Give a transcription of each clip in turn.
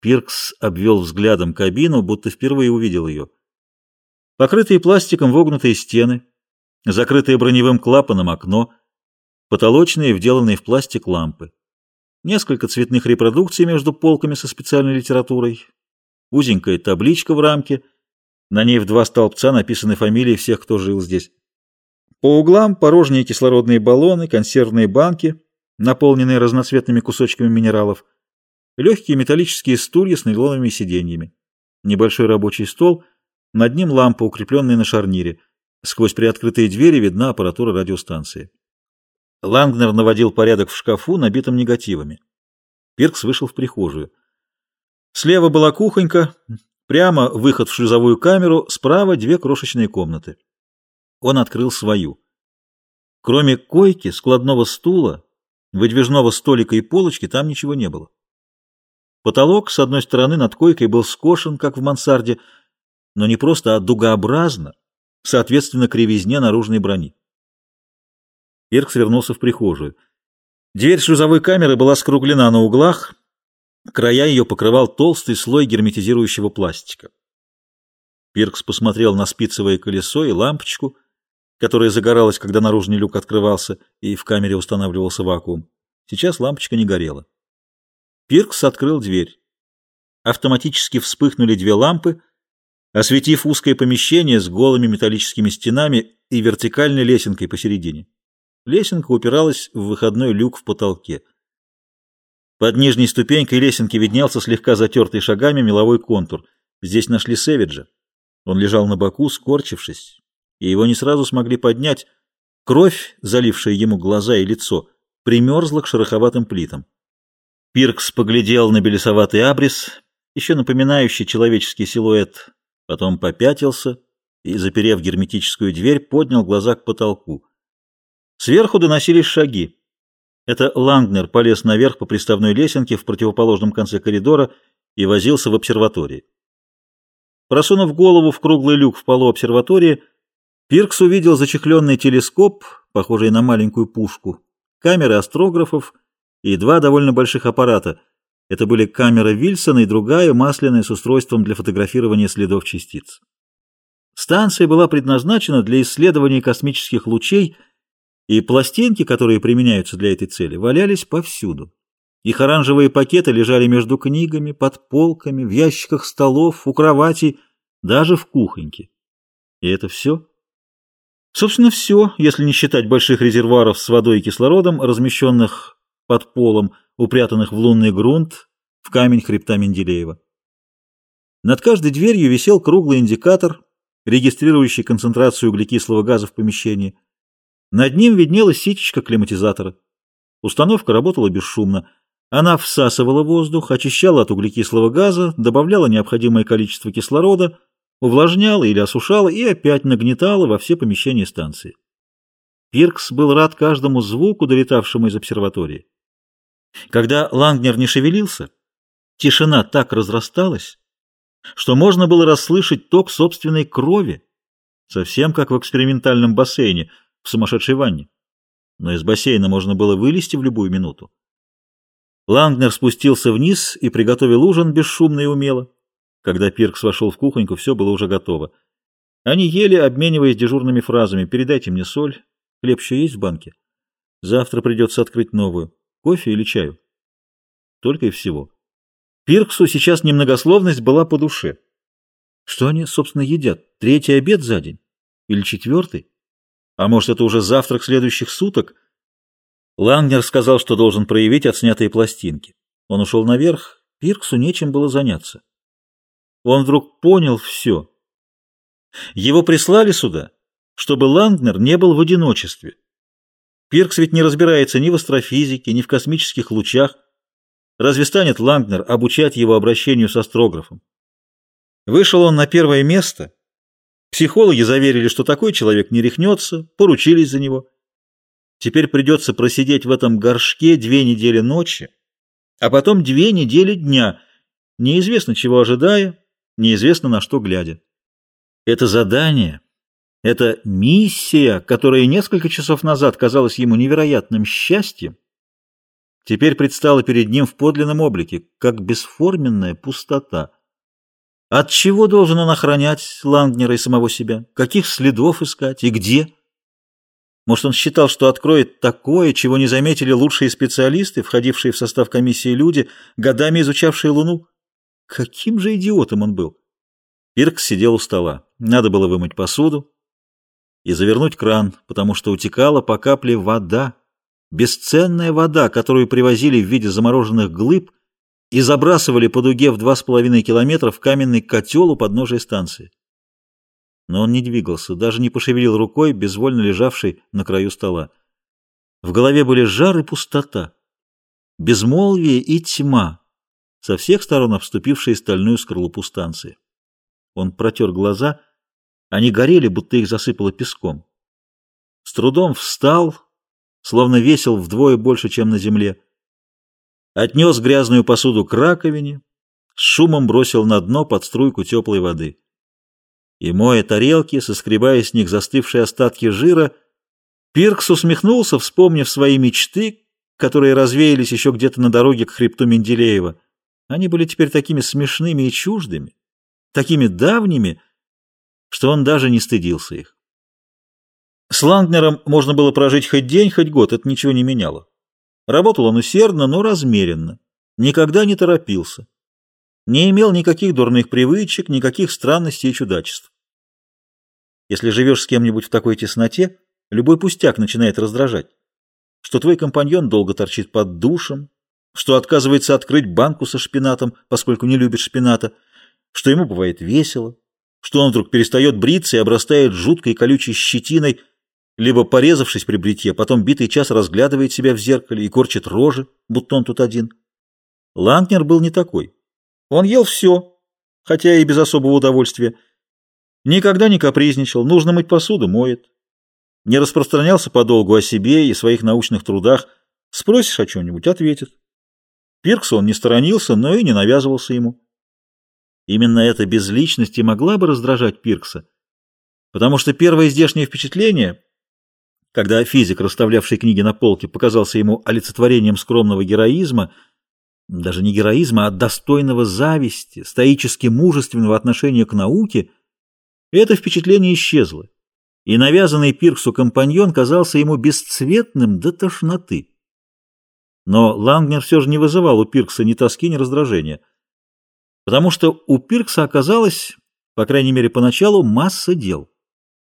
Пиркс обвел взглядом кабину, будто впервые увидел ее. Покрытые пластиком вогнутые стены, закрытые броневым клапаном окно, потолочные, вделанные в пластик лампы. Несколько цветных репродукций между полками со специальной литературой, узенькая табличка в рамке, на ней в два столбца написаны фамилии всех, кто жил здесь. По углам порожние кислородные баллоны, консервные банки, наполненные разноцветными кусочками минералов, легкие металлические стулья с нейлоновыми сиденьями, небольшой рабочий стол, над ним лампа, укрепленная на шарнире. Сквозь приоткрытые двери видна аппаратура радиостанции. Лангнер наводил порядок в шкафу, набитом негативами. Пиркс вышел в прихожую. Слева была кухонька, прямо выход в шлюзовую камеру, справа две крошечные комнаты. Он открыл свою. Кроме койки, складного стула, выдвижного столика и полочки там ничего не было. Потолок с одной стороны над койкой был скошен, как в мансарде, но не просто, а дугообразно, соответственно кривизне наружной брони. Ирк свернулся в прихожую. Дверь шлюзовой камеры была скруглена на углах, края ее покрывал толстый слой герметизирующего пластика. Пиркс посмотрел на спицевое колесо и лампочку, которая загоралась, когда наружный люк открывался и в камере устанавливался вакуум. Сейчас лампочка не горела. Пиркс открыл дверь. Автоматически вспыхнули две лампы, осветив узкое помещение с голыми металлическими стенами и вертикальной лесенкой посередине. Лесенка упиралась в выходной люк в потолке. Под нижней ступенькой лесенки виднелся слегка затертый шагами меловой контур. Здесь нашли Сэвиджа. Он лежал на боку, скорчившись, и его не сразу смогли поднять. Кровь, залившая ему глаза и лицо, примерзла к шероховатым плитам. Пиркс поглядел на белесоватый абрис, еще напоминающий человеческий силуэт, потом попятился и, заперев герметическую дверь, поднял глаза к потолку. Сверху доносились шаги. Это Лангнер полез наверх по приставной лесенке в противоположном конце коридора и возился в обсерватории. Просунув голову в круглый люк в полу обсерватории, Пиркс увидел зачехленный телескоп, похожий на маленькую пушку, камеры астрографов и два довольно больших аппарата. Это были камера Вильсона и другая, масляная, с устройством для фотографирования следов частиц. Станция была предназначена для исследования космических лучей – и пластинки, которые применяются для этой цели, валялись повсюду. Их оранжевые пакеты лежали между книгами, под полками, в ящиках столов, у кроватей, даже в кухоньке. И это все? Собственно, все, если не считать больших резервуаров с водой и кислородом, размещенных под полом, упрятанных в лунный грунт, в камень хребта Менделеева. Над каждой дверью висел круглый индикатор, регистрирующий концентрацию углекислого газа в помещении. Над ним виднелась ситечка климатизатора. Установка работала бесшумно. Она всасывала воздух, очищала от углекислого газа, добавляла необходимое количество кислорода, увлажняла или осушала и опять нагнетала во все помещения станции. Пиркс был рад каждому звуку, долетавшему из обсерватории. Когда Лангнер не шевелился, тишина так разрасталась, что можно было расслышать ток собственной крови, совсем как в экспериментальном бассейне — в сумасшедшей ванне. Но из бассейна можно было вылезти в любую минуту. Лангнер спустился вниз и приготовил ужин бесшумно и умело. Когда Пиркс вошел в кухоньку, все было уже готово. Они ели, обмениваясь дежурными фразами «Передайте мне соль. Хлеб еще есть в банке? Завтра придется открыть новую. Кофе или чаю?» Только и всего. Пирксу сейчас немногословность была по душе. Что они, собственно, едят? Третий обед за день? Или четвертый? А может, это уже завтрак следующих суток? Лангнер сказал, что должен проявить отснятые пластинки. Он ушел наверх, Пирксу нечем было заняться. Он вдруг понял все. Его прислали сюда, чтобы Лангнер не был в одиночестве. Пиркс ведь не разбирается ни в астрофизике, ни в космических лучах. Разве станет Лангнер обучать его обращению с астрографом? Вышел он на первое место — Психологи заверили, что такой человек не рехнется, поручились за него. Теперь придется просидеть в этом горшке две недели ночи, а потом две недели дня, неизвестно чего ожидая, неизвестно на что глядя. Это задание, это миссия, которая несколько часов назад казалась ему невероятным счастьем, теперь предстала перед ним в подлинном облике, как бесформенная пустота. От чего должен он охранять Лангнера и самого себя? Каких следов искать и где? Может, он считал, что откроет такое, чего не заметили лучшие специалисты, входившие в состав комиссии люди, годами изучавшие Луну? Каким же идиотом он был! Пиркс сидел у стола. Надо было вымыть посуду и завернуть кран, потому что утекала по капле вода. Бесценная вода, которую привозили в виде замороженных глыб и забрасывали по дуге в два с половиной километра в каменный котел у подножия станции. Но он не двигался, даже не пошевелил рукой, безвольно лежавшей на краю стола. В голове были жар и пустота, безмолвие и тьма, со всех сторон обступившие стальную скорлупу станции. Он протер глаза, они горели, будто их засыпало песком. С трудом встал, словно весил вдвое больше, чем на земле. Отнес грязную посуду к раковине, с шумом бросил на дно под струйку теплой воды. И, моя тарелки, соскребая с них застывшие остатки жира, Пиркс усмехнулся, вспомнив свои мечты, которые развеялись еще где-то на дороге к хребту Менделеева. Они были теперь такими смешными и чуждыми, такими давними, что он даже не стыдился их. С Лангнером можно было прожить хоть день, хоть год, это ничего не меняло. Работал он усердно, но размеренно, никогда не торопился, не имел никаких дурных привычек, никаких странностей и чудачеств. Если живешь с кем-нибудь в такой тесноте, любой пустяк начинает раздражать. Что твой компаньон долго торчит под душем, что отказывается открыть банку со шпинатом, поскольку не любит шпината, что ему бывает весело, что он вдруг перестает бриться и обрастает жуткой колючей щетиной, либо, порезавшись при бритье, потом битый час разглядывает себя в зеркале и корчит рожи, будто он тут один. Лангнер был не такой. Он ел все, хотя и без особого удовольствия. Никогда не капризничал, нужно мыть посуду, моет. Не распространялся подолгу о себе и своих научных трудах. Спросишь о чем-нибудь, ответит. Пиркса он не сторонился, но и не навязывался ему. Именно эта безличность и могла бы раздражать Пиркса, потому что первое здешнее впечатление, когда физик, расставлявший книги на полке, показался ему олицетворением скромного героизма, даже не героизма, а достойного зависти, стоически мужественного отношения к науке, это впечатление исчезло, и навязанный Пирксу компаньон казался ему бесцветным до тошноты. Но Лангнер все же не вызывал у Пиркса ни тоски, ни раздражения – потому что у Пиркса оказалось, по крайней мере поначалу, масса дел.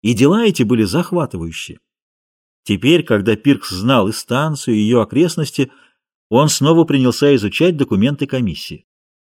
И дела эти были захватывающие. Теперь, когда Пиркс знал и станцию, и ее окрестности, он снова принялся изучать документы комиссии.